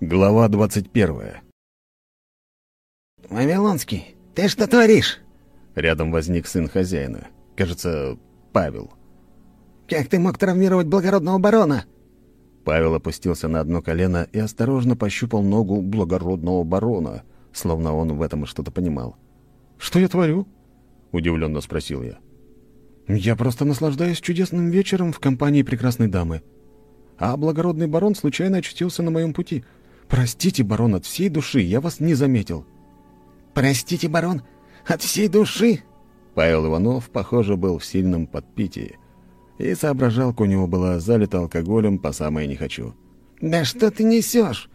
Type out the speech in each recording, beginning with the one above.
Глава двадцать первая. «Вавилонский, ты что творишь?» Рядом возник сын хозяина. Кажется, Павел. «Как ты мог травмировать благородного барона?» Павел опустился на одно колено и осторожно пощупал ногу благородного барона, словно он в этом что-то понимал. «Что я творю?» — удивленно спросил я. «Я просто наслаждаюсь чудесным вечером в компании прекрасной дамы. А благородный барон случайно очутился на моем пути. Простите, барон, от всей души, я вас не заметил». «Простите, барон, от всей души?» Павел Иванов, похоже, был в сильном подпитии, и соображалка у него была залита алкоголем по самое не хочу. «Да что ты несешь?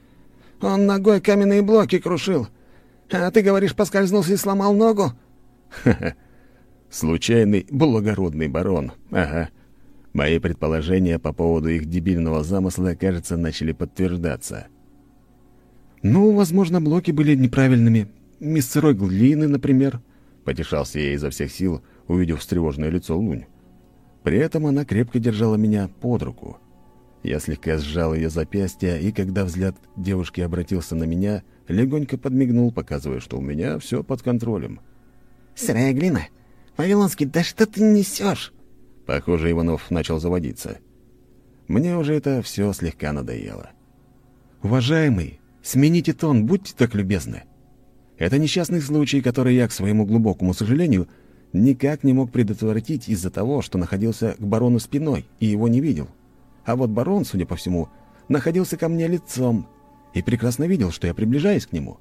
Он ногой каменные блоки крушил. А ты говоришь, поскользнулся и сломал ногу?» «Ха-ха. Случайный благородный барон. Ага. Мои предположения по поводу их дебильного замысла, кажется, начали подтверждаться». «Ну, возможно, блоки были неправильными. Из сырой глины, например», — потешался я изо всех сил, увидев встревоженное лицо Лунь. При этом она крепко держала меня под руку. Я слегка сжал ее запястье, и когда взгляд девушки обратился на меня, легонько подмигнул, показывая, что у меня все под контролем. «Сырая глина? Вавилонский, да что ты несешь?» Похоже, Иванов начал заводиться. Мне уже это все слегка надоело. «Уважаемый, смените тон, будьте так любезны. Это несчастный случай, который я, к своему глубокому сожалению, никак не мог предотвратить из-за того, что находился к барону спиной и его не видел. А вот барон, судя по всему, находился ко мне лицом и прекрасно видел, что я приближаюсь к нему.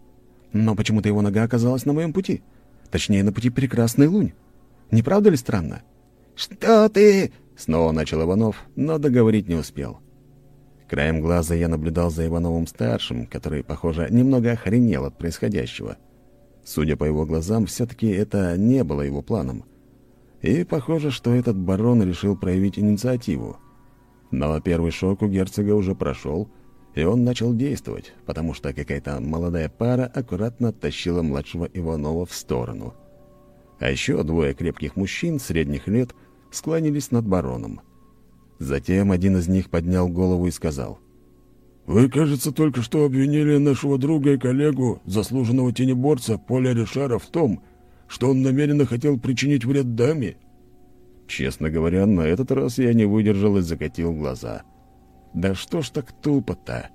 Но почему-то его нога оказалась на моем пути. Точнее, на пути прекрасной лунь. Не правда ли странно? «Что ты...» — снова начал Иванов, но договорить не успел. Краем глаза я наблюдал за Ивановым-старшим, который, похоже, немного охренел от происходящего. Судя по его глазам, все-таки это не было его планом. И похоже, что этот барон решил проявить инициативу. Но первый шок у герцога уже прошел, и он начал действовать, потому что какая-то молодая пара аккуратно оттащила младшего Иванова в сторону. А еще двое крепких мужчин средних лет склонились над бароном — Затем один из них поднял голову и сказал. «Вы, кажется, только что обвинили нашего друга и коллегу, заслуженного тенеборца Поля Ришара, в том, что он намеренно хотел причинить вред даме?» Честно говоря, на этот раз я не выдержал и закатил глаза. «Да что ж так тупо-то?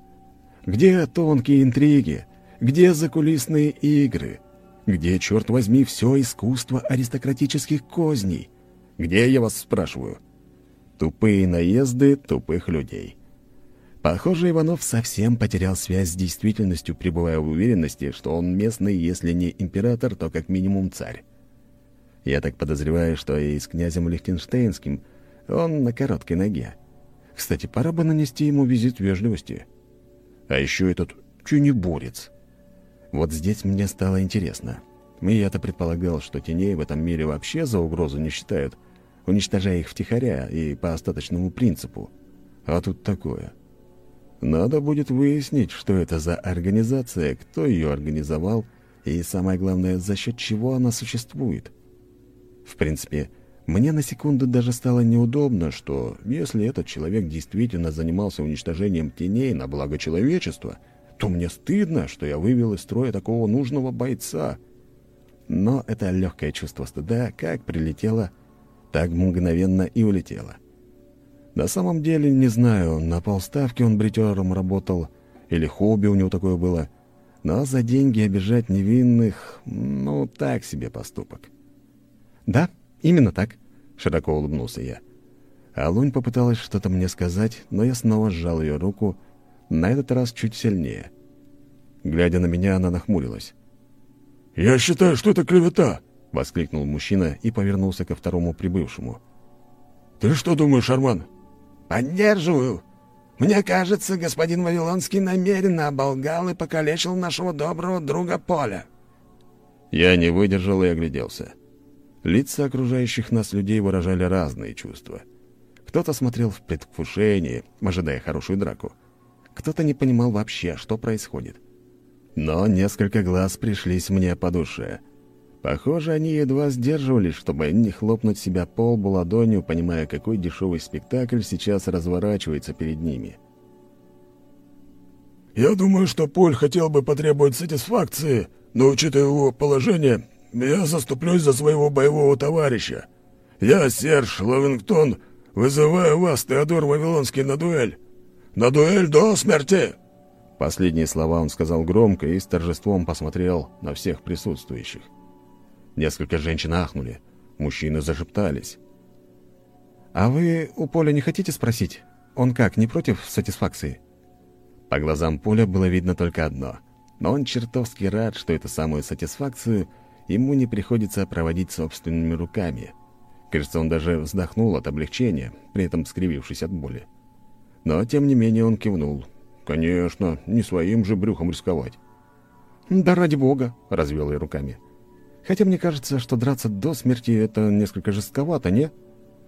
Где тонкие интриги? Где закулисные игры? Где, черт возьми, все искусство аристократических козней? Где, я вас спрашиваю?» Тупые наезды тупых людей. Похоже, Иванов совсем потерял связь с действительностью, пребывая в уверенности, что он местный, если не император, то как минимум царь. Я так подозреваю, что и с князем Лихтенштейнским он на короткой ноге. Кстати, пора бы нанести ему визит вежливости. А еще этот чунеборец. Вот здесь мне стало интересно. И я-то предполагал, что теней в этом мире вообще за угрозу не считают — уничтожая их втихаря и по остаточному принципу. А тут такое. Надо будет выяснить, что это за организация, кто ее организовал и, самое главное, за счет чего она существует. В принципе, мне на секунду даже стало неудобно, что если этот человек действительно занимался уничтожением теней на благо человечества, то мне стыдно, что я вывел из строя такого нужного бойца. Но это легкое чувство стыда как прилетело, так мгновенно и улетела. На самом деле, не знаю, на полставки он бритером работал, или хобби у него такое было, но за деньги обижать невинных, ну, так себе поступок. «Да, именно так», — широко улыбнулся я. А Лунь попыталась что-то мне сказать, но я снова сжал ее руку, на этот раз чуть сильнее. Глядя на меня, она нахмурилась. «Я считаю, что это клевета», — воскликнул мужчина и повернулся ко второму прибывшему. «Ты что думаешь, Арман?» «Поддерживаю. Мне кажется, господин Вавилонский намеренно оболгал и покалечил нашего доброго друга Поля». Я не выдержал и огляделся. Лица окружающих нас людей выражали разные чувства. Кто-то смотрел в предвкушении, ожидая хорошую драку. Кто-то не понимал вообще, что происходит. Но несколько глаз пришлись мне по душе — Похоже, они едва сдерживались, чтобы не хлопнуть себя по лбу ладонью, понимая, какой дешевый спектакль сейчас разворачивается перед ними. Я думаю, что Поль хотел бы потребовать сатисфакции, но, учитывая его положение, я заступлюсь за своего боевого товарища. Я, Серж Лавингтон, вызываю вас, Теодор Вавилонский, на дуэль. На дуэль до смерти!» Последние слова он сказал громко и с торжеством посмотрел на всех присутствующих. Несколько женщин ахнули, мужчины зашептались. «А вы у Поля не хотите спросить? Он как, не против сатисфакции?» По глазам Поля было видно только одно. Но он чертовски рад, что эту самую сатисфакцию ему не приходится проводить собственными руками. Кажется, он даже вздохнул от облегчения, при этом скривившись от боли. Но, тем не менее, он кивнул. «Конечно, не своим же брюхом рисковать». «Да ради бога», — развел я руками. «Хотя мне кажется, что драться до смерти — это несколько жестковато, не?»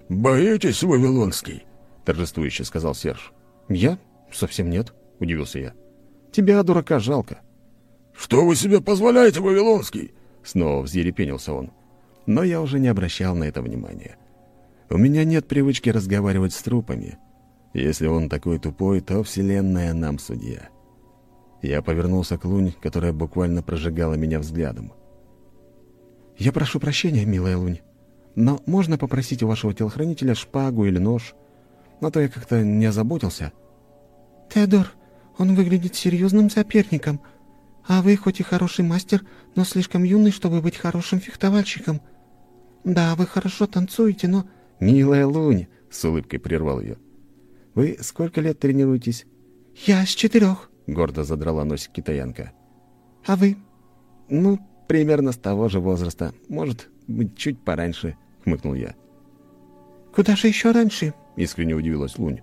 «Боитесь, Вавилонский?» — торжествующе сказал Серж. «Я? Совсем нет», — удивился я. «Тебя, дурака, жалко». «Что вы себе позволяете, Вавилонский?» Снова взъерепенился он. Но я уже не обращал на это внимания. У меня нет привычки разговаривать с трупами. Если он такой тупой, то Вселенная нам судья. Я повернулся к Лунь, которая буквально прожигала меня взглядом. «Я прошу прощения, милая Лунь, но можно попросить у вашего телохранителя шпагу или нож? На то я как-то не озаботился». «Теодор, он выглядит серьезным соперником, а вы хоть и хороший мастер, но слишком юный, чтобы быть хорошим фехтовальщиком. Да, вы хорошо танцуете, но...» «Милая Лунь!» — с улыбкой прервал ее. «Вы сколько лет тренируетесь?» «Я с четырех», — гордо задрала носик китаянка. «А вы?» «Ну, примерно с того же возраста. Может быть, чуть пораньше», — хмыкнул я. «Куда же еще раньше?» — искренне удивилась Лунь.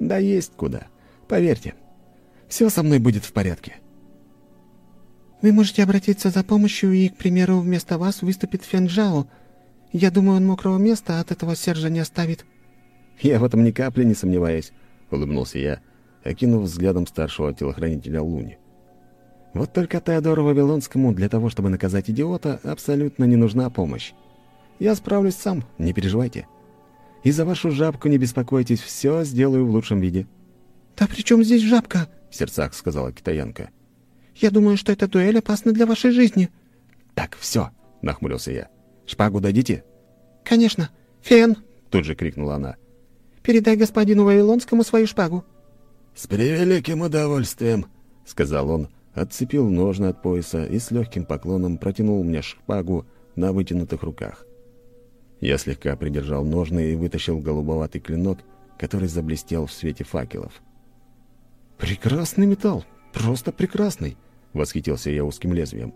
«Да есть куда. Поверьте. Все со мной будет в порядке». Вы можете обратиться за помощью, и, к примеру, вместо вас выступит Фенджао. Я думаю, он мокрого места от этого Сержа не оставит». «Я в этом ни капли не сомневаюсь», — улыбнулся я, окинув взглядом старшего телохранителя Луни. «Вот только Теодору Вавилонскому для того, чтобы наказать идиота, абсолютно не нужна помощь. Я справлюсь сам, не переживайте. И за вашу жабку не беспокойтесь, все сделаю в лучшем виде». «Да при чем здесь жабка?» — в сердцах сказала китаянка. Я думаю, что эта дуэль опасна для вашей жизни». «Так, все», — нахмурился я. «Шпагу дадите?» «Конечно. Фен!» — тут же крикнула она. «Передай господину Вавилонскому свою шпагу». «С превеликим удовольствием», — сказал он, отцепил ножны от пояса и с легким поклоном протянул мне шпагу на вытянутых руках. Я слегка придержал ножны и вытащил голубоватый клинок, который заблестел в свете факелов. «Прекрасный металл! Просто прекрасный!» — восхитился я узким лезвием.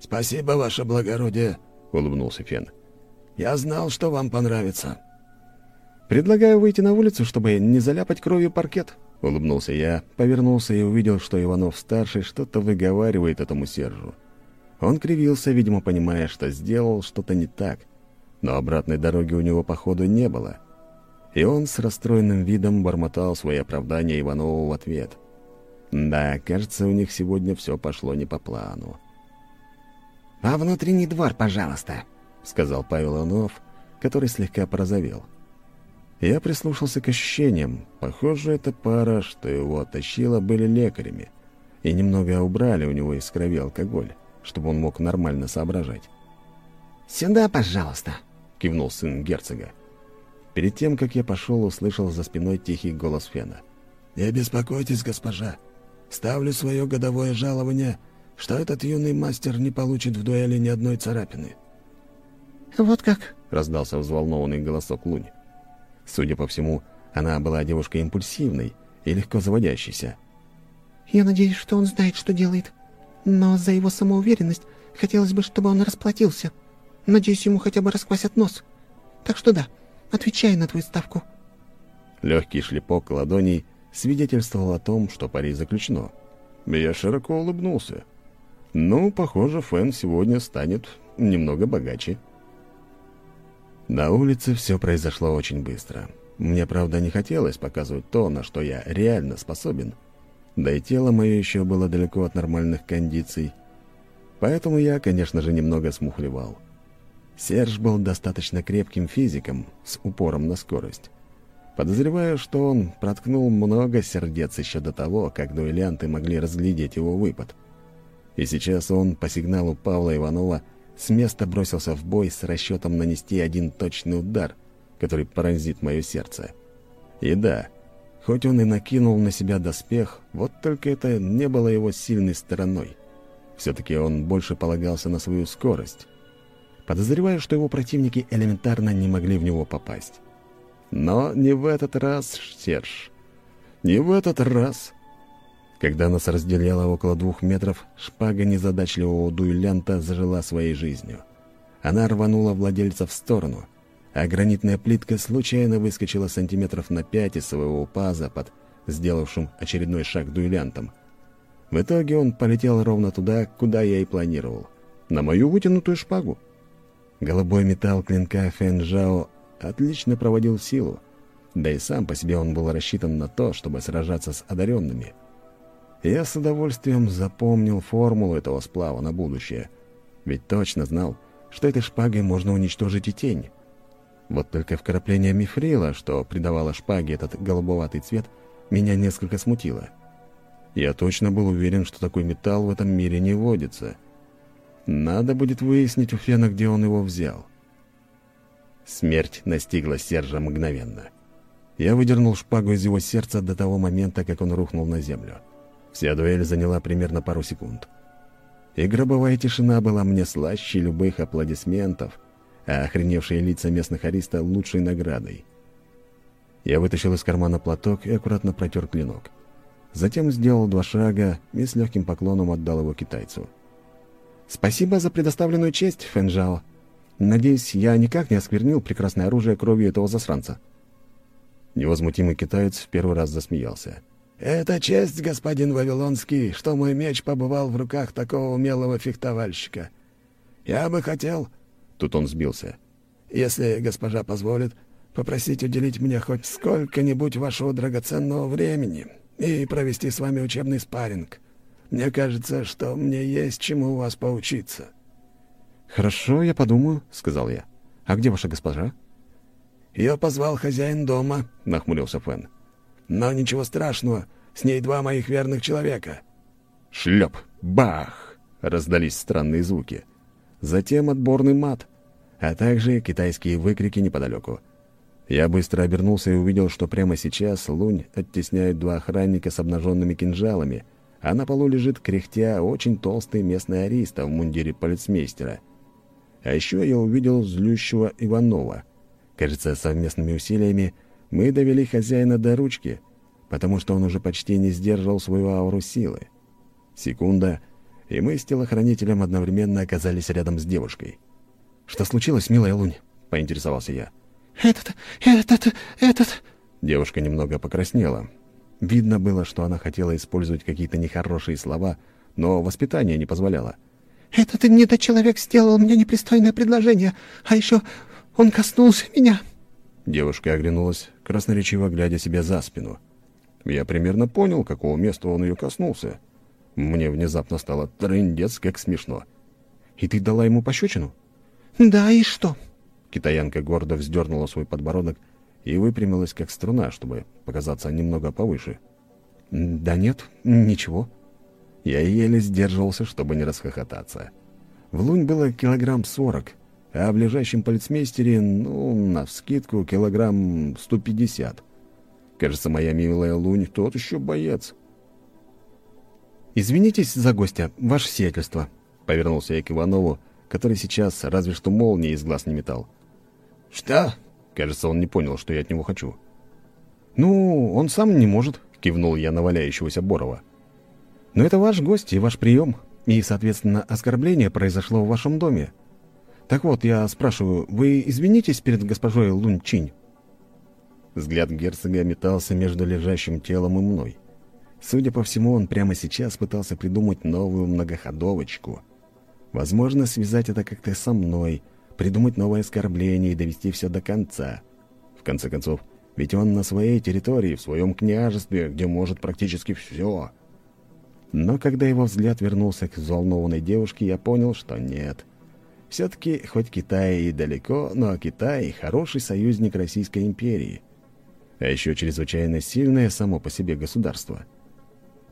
«Спасибо, ваше благородие», — улыбнулся Фен. «Я знал, что вам понравится». «Предлагаю выйти на улицу, чтобы не заляпать кровью паркет», — улыбнулся я, повернулся и увидел, что Иванов-старший что-то выговаривает этому Сержу. Он кривился, видимо, понимая, что сделал что-то не так, но обратной дороги у него, походу, не было. И он с расстроенным видом бормотал свои оправдания Иванову в ответ. Да, кажется, у них сегодня все пошло не по плану. «А внутренний двор, пожалуйста», — сказал Павел Иванов, который слегка порозовел. Я прислушался к ощущениям. Похоже, эта пара, что его оттащила, были лекарями. И немного убрали у него из крови алкоголь, чтобы он мог нормально соображать. «Сюда, пожалуйста», — кивнул сын герцога. Перед тем, как я пошел, услышал за спиной тихий голос Фена. «Не беспокойтесь, госпожа. Ставлю свое годовое жалование, что этот юный мастер не получит в дуэли ни одной царапины». «Вот как?» — раздался взволнованный голосок Лунь. Судя по всему, она была девушкой импульсивной и легко заводящейся. «Я надеюсь, что он знает, что делает. Но за его самоуверенность хотелось бы, чтобы он расплатился. Надеюсь, ему хотя бы расквасят нос. Так что да, отвечай на твою ставку». Легкий шлепок ладоней свидетельствовал о том, что пари заключено. Я широко улыбнулся. Ну, похоже, Фэн сегодня станет немного богаче. На улице все произошло очень быстро. Мне, правда, не хотелось показывать то, на что я реально способен. Да и тело мое еще было далеко от нормальных кондиций. Поэтому я, конечно же, немного смухлевал. Серж был достаточно крепким физиком, с упором на скорость. Подозреваю, что он проткнул много сердец еще до того, как дуэлянты могли разглядеть его выпад. И сейчас он, по сигналу Павла Иванова, с места бросился в бой с расчетом нанести один точный удар, который поразит мое сердце. И да, хоть он и накинул на себя доспех, вот только это не было его сильной стороной. Все-таки он больше полагался на свою скорость. Подозреваю, что его противники элементарно не могли в него попасть. Но не в этот раз, Серж. Не в этот раз. Когда нас разделяло около двух метров, шпага незадачливого дуэлянта зажила своей жизнью. Она рванула владельца в сторону, а гранитная плитка случайно выскочила сантиметров на пять из своего паза под сделавшим очередной шаг дуэлянтом. В итоге он полетел ровно туда, куда я и планировал. На мою вытянутую шпагу. Голубой металл клинка Фэнжао отлично проводил силу, да и сам по себе он был рассчитан на то, чтобы сражаться с одаренными. Я с удовольствием запомнил формулу этого сплава на будущее, ведь точно знал, что этой шпагой можно уничтожить и тень. Вот только вкрапление мифрила, что придавало шпаге этот голубоватый цвет, меня несколько смутило. Я точно был уверен, что такой металл в этом мире не водится. Надо будет выяснить у Фена, где он его взял. Смерть настигла Сержа мгновенно. Я выдернул шпагу из его сердца до того момента, как он рухнул на землю. Вся дуэль заняла примерно пару секунд. И гробовая тишина была мне слаще любых аплодисментов, а охреневшие лица местных ариста — лучшей наградой. Я вытащил из кармана платок и аккуратно протер клинок. Затем сделал два шага и с легким поклоном отдал его китайцу. «Спасибо за предоставленную честь, Фэнжао», Надеюсь, я никак не осквернил прекрасное оружие кровью этого засранца». Невозмутимый китаец в первый раз засмеялся. «Это честь, господин Вавилонский, что мой меч побывал в руках такого умелого фехтовальщика. Я бы хотел...» Тут он сбился. «Если госпожа позволит, попросить уделить мне хоть сколько-нибудь вашего драгоценного времени и провести с вами учебный спарринг. Мне кажется, что мне есть чему у вас поучиться». «Хорошо, я подумаю», — сказал я. «А где ваша госпожа?» «Ее позвал хозяин дома», — нахмурился Фэн. «Но ничего страшного, с ней два моих верных человека». «Шлеп! Бах!» — раздались странные звуки. Затем отборный мат, а также китайские выкрики неподалеку. Я быстро обернулся и увидел, что прямо сейчас Лунь оттесняет два охранника с обнаженными кинжалами, а на полу лежит кряхтя очень толстый местный ариста в мундире полицмейстера — а еще я увидел злющего Иванова. Кажется, совместными усилиями мы довели хозяина до ручки, потому что он уже почти не сдерживал свою ауру силы. Секунда, и мы с телохранителем одновременно оказались рядом с девушкой. «Что случилось, милая Лунь?» — поинтересовался я. «Этот, этот, этот...» Девушка немного покраснела. Видно было, что она хотела использовать какие-то нехорошие слова, но воспитание не позволяло. Этот недочеловек сделал мне непристойное предложение, а еще он коснулся меня». Девушка оглянулась, красноречиво глядя себе за спину. Я примерно понял, какого места он ее коснулся. Мне внезапно стало трындец, как смешно. «И ты дала ему пощечину?» «Да, и что?» Китаянка гордо вздернула свой подбородок и выпрямилась, как струна, чтобы показаться немного повыше. «Да нет, ничего». Я еле сдерживался, чтобы не расхохотаться. В лунь было килограмм сорок, а в ближайшем полицмейстере, ну, навскидку, килограмм сто пятьдесят. Кажется, моя милая лунь тот еще боец. «Извинитесь за гостя, ваше сиятельство», — повернулся я к Иванову, который сейчас разве что молнии из глаз не метал. «Что?» — кажется, он не понял, что я от него хочу. «Ну, он сам не может», — кивнул я на валяющегося Борова. Но это ваш гость и ваш прием, и, соответственно, оскорбление произошло в вашем доме. Так вот, я спрашиваю, вы извинитесь перед госпожой Лунчинь?» Взгляд герцога метался между лежащим телом и мной. Судя по всему, он прямо сейчас пытался придумать новую многоходовочку. Возможно, связать это как-то со мной, придумать новое оскорбление и довести все до конца. В конце концов, ведь он на своей территории, в своем княжестве, где может практически все — но когда его взгляд вернулся к взволнованной девушке, я понял, что нет. Все-таки, хоть Китай и далеко, но Китай — хороший союзник Российской империи. а еще чрезвычайно сильное само по себе государство.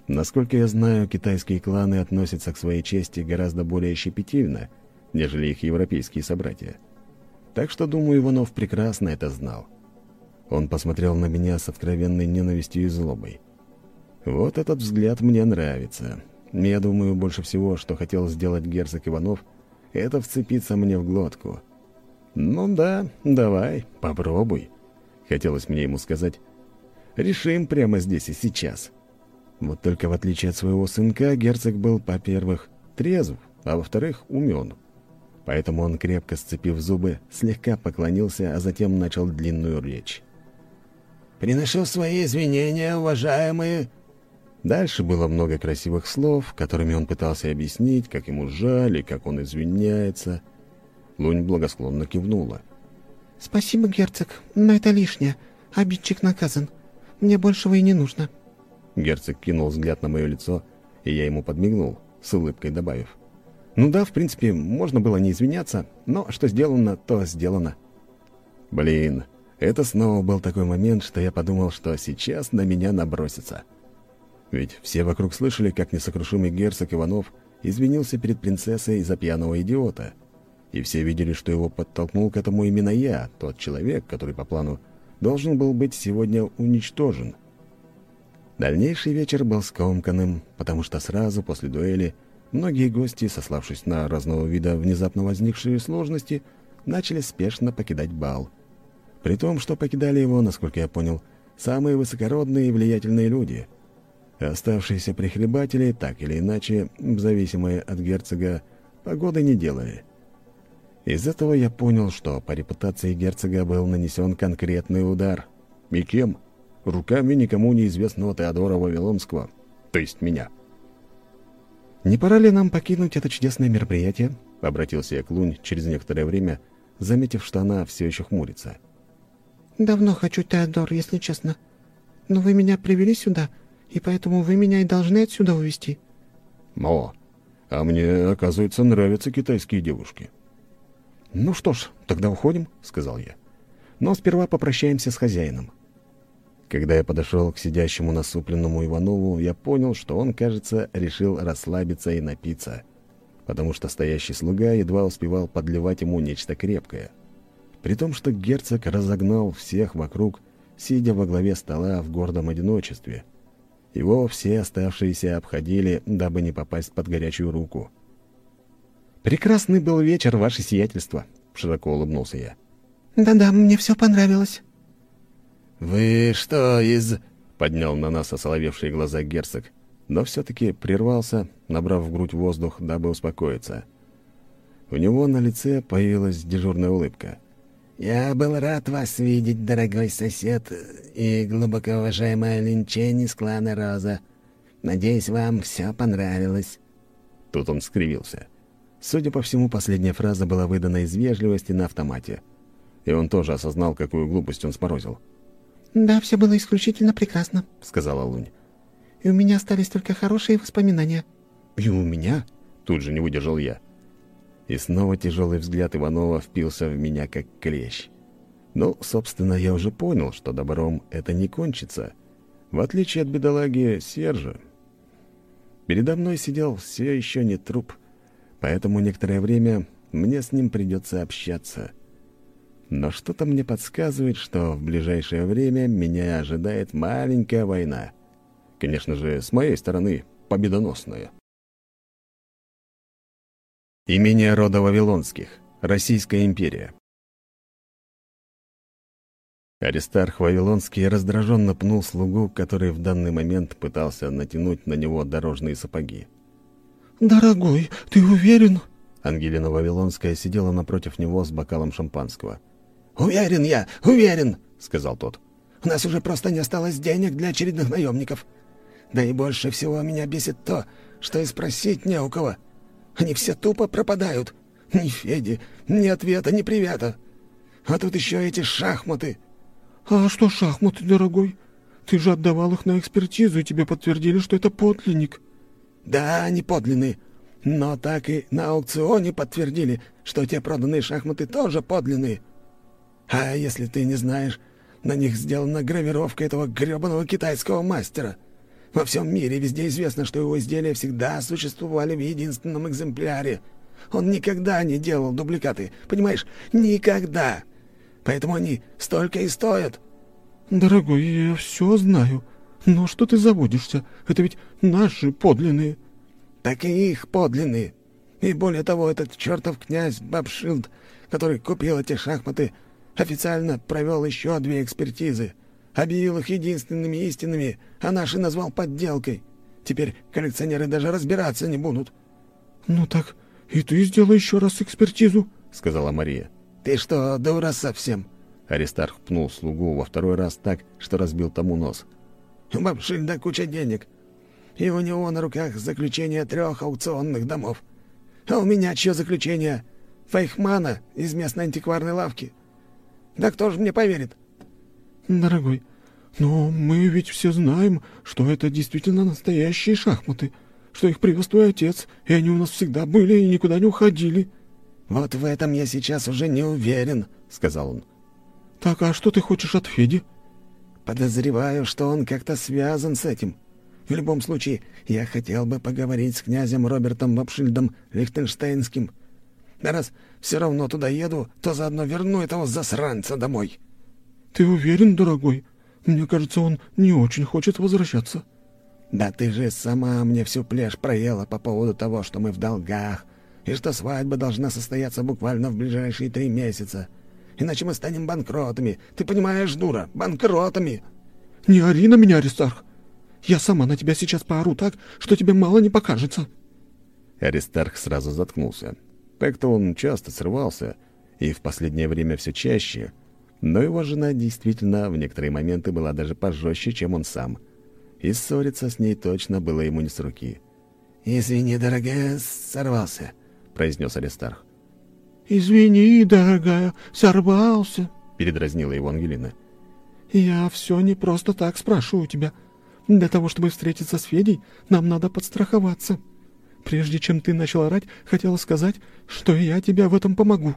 Насколько я знаю, китайские кланы относятся к своей чести гораздо более щепетильно, нежели их европейские собратья. Так что, думаю, Иванов прекрасно это знал. Он посмотрел на меня с откровенной ненавистью и злобой. Вот этот взгляд мне нравится. Я думаю, больше всего, что хотел сделать герцог Иванов, это вцепиться мне в глотку. «Ну да, давай, попробуй», — хотелось мне ему сказать. «Решим прямо здесь и сейчас». Вот только в отличие от своего сынка, герцог был, по-первых, трезв, а во-вторых, умен. Поэтому он, крепко сцепив зубы, слегка поклонился, а затем начал длинную речь. «Приношу свои извинения, уважаемые...» Дальше было много красивых слов, которыми он пытался объяснить, как ему жаль и как он извиняется. Лунь благосклонно кивнула. «Спасибо, герцог, но это лишнее. Обидчик наказан. Мне большего и не нужно». Герцог кинул взгляд на мое лицо, и я ему подмигнул, с улыбкой добавив. «Ну да, в принципе, можно было не извиняться, но что сделано, то сделано». Блин, это снова был такой момент, что я подумал, что сейчас на меня набросится. Ведь все вокруг слышали, как несокрушимый герцог Иванов извинился перед принцессой из-за пьяного идиота. И все видели, что его подтолкнул к этому именно я, тот человек, который по плану должен был быть сегодня уничтожен. Дальнейший вечер был скомканным, потому что сразу после дуэли многие гости, сославшись на разного вида внезапно возникшие сложности, начали спешно покидать бал. При том, что покидали его, насколько я понял, самые высокородные и влиятельные люди — Оставшиеся прихлебатели, так или иначе, зависимые от герцога, погоды не делали. Из этого я понял, что по репутации герцога был нанесен конкретный удар. И кем? Руками никому неизвестного Теодора Вавилонского, то есть меня. «Не пора ли нам покинуть это чудесное мероприятие?» — обратился я к Лунь через некоторое время, заметив, что она все еще хмурится. «Давно хочу, Теодор, если честно. Но вы меня привели сюда, и поэтому вы меня и должны отсюда увезти». «О, а мне, оказывается, нравятся китайские девушки». «Ну что ж, тогда уходим», — сказал я. «Но сперва попрощаемся с хозяином». Когда я подошел к сидящему насупленному Иванову, я понял, что он, кажется, решил расслабиться и напиться, потому что стоящий слуга едва успевал подливать ему нечто крепкое. При том, что герцог разогнал всех вокруг, сидя во главе стола в гордом одиночестве — его все оставшиеся обходили, дабы не попасть под горячую руку. «Прекрасный был вечер, ваше сиятельство», — широко улыбнулся я. «Да-да, мне все понравилось». «Вы что из...» — поднял на нас осоловевшие глаза герцог, но все-таки прервался, набрав в грудь воздух, дабы успокоиться. У него на лице появилась дежурная улыбка — «Я был рад вас видеть, дорогой сосед и глубоко уважаемая Линчень из клана Роза. Надеюсь, вам все понравилось». Тут он скривился. Судя по всему, последняя фраза была выдана из вежливости на автомате. И он тоже осознал, какую глупость он сморозил. «Да, все было исключительно прекрасно», — сказала Лунь. «И у меня остались только хорошие воспоминания». «И у меня?» — тут же не выдержал я. И снова тяжелый взгляд Иванова впился в меня, как клещ. Ну, собственно, я уже понял, что добром это не кончится. В отличие от бедолаги Сержа. Передо мной сидел все еще не труп, поэтому некоторое время мне с ним придется общаться. Но что-то мне подсказывает, что в ближайшее время меня ожидает маленькая война. Конечно же, с моей стороны победоносная. Имение рода Вавилонских. Российская империя. Аристарх Вавилонский раздраженно пнул слугу, который в данный момент пытался натянуть на него дорожные сапоги. «Дорогой, ты уверен?» Ангелина Вавилонская сидела напротив него с бокалом шампанского. «Уверен я, уверен!» — сказал тот. «У нас уже просто не осталось денег для очередных наемников. Да и больше всего меня бесит то, что и спросить не у кого». Они все тупо пропадают. Ни Феди, ни ответа, ни привета. А тут еще эти шахматы. А что шахматы, дорогой? Ты же отдавал их на экспертизу, и тебе подтвердили, что это подлинник. Да, они подлинные. Но так и на аукционе подтвердили, что те проданные шахматы тоже подлинные. А если ты не знаешь, На них сделана гравировка этого гребаного китайского мастера. Во всем мире везде известно, что его изделия всегда существовали в единственном экземпляре. Он никогда не делал дубликаты, понимаешь? Никогда. Поэтому они столько и стоят. Дорогой, я все знаю. Но что ты заводишься? Это ведь наши подлинные. Так и их подлинные. И более того, этот чертов князь Бабшилд, который купил эти шахматы, официально провел еще две экспертизы. Объявил их единственными истинными, а наши назвал подделкой. Теперь коллекционеры даже разбираться не будут. «Ну так и ты сделай еще раз экспертизу», — сказала Мария. «Ты что, дура совсем?» Аристарх пнул слугу во второй раз так, что разбил тому нос. «У Бабшильда куча денег, и у него на руках заключение трех аукционных домов. А у меня чье заключение? Фейхмана из местной антикварной лавки. Да кто же мне поверит?» «Дорогой, но мы ведь все знаем, что это действительно настоящие шахматы, что их привез твой отец, и они у нас всегда были и никуда не уходили». «Вот в этом я сейчас уже не уверен», — сказал он. «Так, а что ты хочешь от Феди?» «Подозреваю, что он как-то связан с этим. В любом случае, я хотел бы поговорить с князем Робертом Вапшильдом Лихтенштейнским. Да раз все равно туда еду, то заодно верну этого засранца домой». «Ты уверен, дорогой? Мне кажется, он не очень хочет возвращаться». «Да ты же сама мне всю плешь проела по поводу того, что мы в долгах, и что свадьба должна состояться буквально в ближайшие три месяца. Иначе мы станем банкротами. Ты понимаешь, дура, банкротами!» «Не ори на меня, Аристарх! Я сама на тебя сейчас поору так, что тебе мало не покажется!» Аристарх сразу заткнулся. Так-то он часто срывался, и в последнее время все чаще, но его жена действительно в некоторые моменты была даже пожестче, чем он сам. И ссориться с ней точно было ему не с руки. «Извини, дорогая, сорвался», — произнес Аристарх. «Извини, дорогая, сорвался», — передразнила его Ангелина. «Я все не просто так спрашиваю тебя. Для того, чтобы встретиться с Федей, нам надо подстраховаться. Прежде чем ты начал орать, хотела сказать, что я тебе в этом помогу».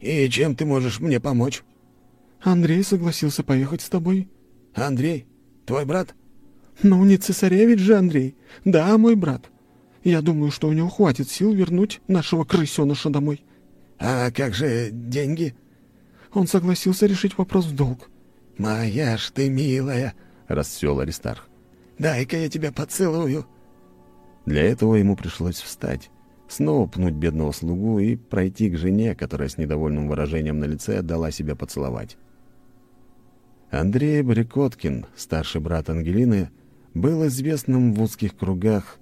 «И чем ты можешь мне помочь?» «Андрей согласился поехать с тобой». «Андрей? Твой брат?» «Ну, не цесаревич же Андрей. Да, мой брат. Я думаю, что у него хватит сил вернуть нашего крысеныша домой». «А как же деньги?» Он согласился решить вопрос в долг. «Моя ж ты милая!» — расцвел Аристарх. «Дай-ка я тебя поцелую!» Для этого ему пришлось встать, снова пнуть бедного слугу и пройти к жене, которая с недовольным выражением на лице дала себя поцеловать. Андрей Брикоткин, старший брат Ангелины, был известным в узких кругах,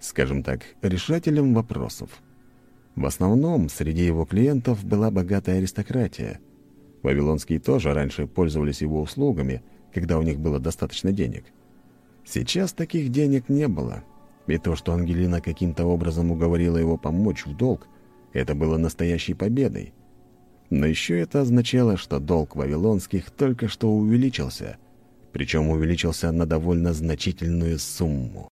скажем так, решателем вопросов. В основном среди его клиентов была богатая аристократия. Вавилонские тоже раньше пользовались его услугами, когда у них было достаточно денег. Сейчас таких денег не было, и то, что Ангелина каким-то образом уговорила его помочь в долг, это было настоящей победой. Но еще это означало, что долг вавилонских только что увеличился, причем увеличился на довольно значительную сумму.